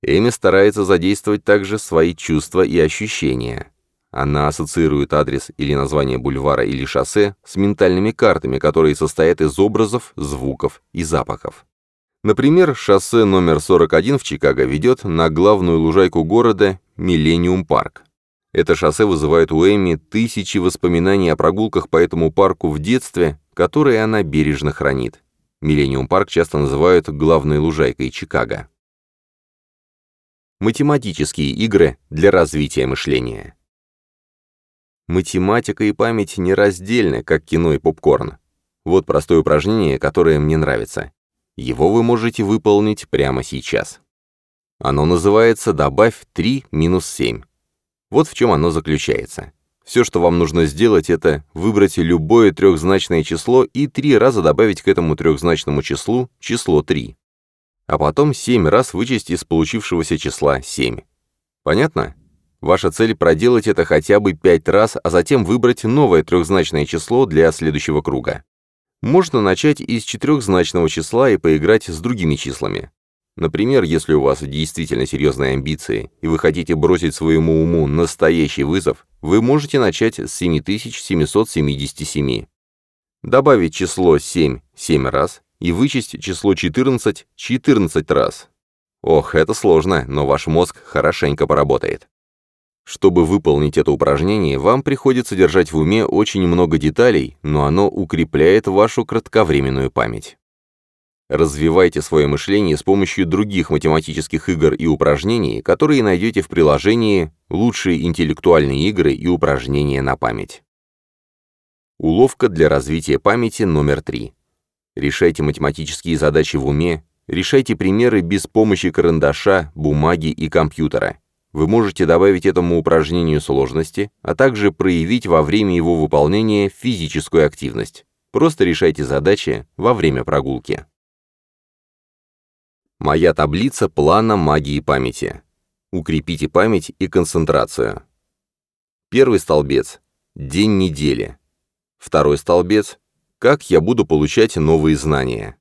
Эми старается задействовать также свои чувства и ощущения. Она ассоциирует адрес или название бульвара или шоссе с ментальными картами, которые состоят из образов, звуков и запахов. Например, шоссе номер 41 в Чикаго ведет на главную лужайку города Миллениум Парк. Это шоссе вызывает у Эми тысячи воспоминаний о прогулках по этому парку в детстве, которые она бережно хранит. Миллениум Парк часто называют главной лужайкой Чикаго. Математические игры для развития мышления. Математика и память нераздельны, как кино и попкорн. Вот простое упражнение, которое мне нравится. Его вы можете выполнить прямо сейчас. Оно называется «Добавь 3 минус 7». Вот в чем оно заключается. Все, что вам нужно сделать, это выбрать любое трехзначное число и три раза добавить к этому трехзначному числу число 3. А потом 7 раз вычесть из получившегося числа 7. Понятно? Ваша цель проделать это хотя бы 5 раз, а затем выбрать новое трехзначное число для следующего круга. Можно начать из четырехзначного числа и поиграть с другими числами. Например, если у вас действительно серьезные амбиции, и вы хотите бросить своему уму настоящий вызов, вы можете начать с 7777. Добавить число 7 7 раз и вычесть число 14 14 раз. Ох, это сложно, но ваш мозг хорошенько поработает. Чтобы выполнить это упражнение, вам приходится держать в уме очень много деталей, но оно укрепляет вашу кратковременную память. Развивайте свое мышление с помощью других математических игр и упражнений, которые найдете в приложении «Лучшие интеллектуальные игры и упражнения на память». Уловка для развития памяти номер три. Решайте математические задачи в уме, решайте примеры без помощи карандаша, бумаги и компьютера. Вы можете добавить этому упражнению сложности, а также проявить во время его выполнения физическую активность. Просто решайте задачи во время прогулки. Моя таблица плана магии памяти. Укрепите память и концентрацию. Первый столбец – день недели. Второй столбец – как я буду получать новые знания.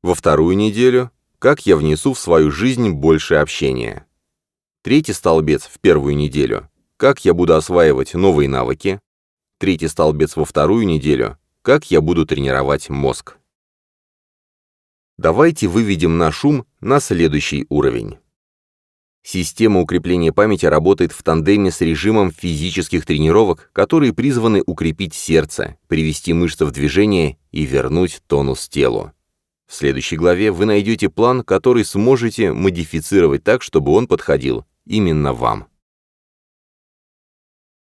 Во вторую неделю – как я внесу в свою жизнь больше общения. Третий столбец в первую неделю – как я буду осваивать новые навыки. Третий столбец во вторую неделю – как я буду тренировать мозг. Давайте выведем наш ум на следующий уровень. Система укрепления памяти работает в тандеме с режимом физических тренировок, которые призваны укрепить сердце, привести мышцы в движение и вернуть тонус телу. В следующей главе вы найдете план, который сможете модифицировать так, чтобы он подходил именно вам.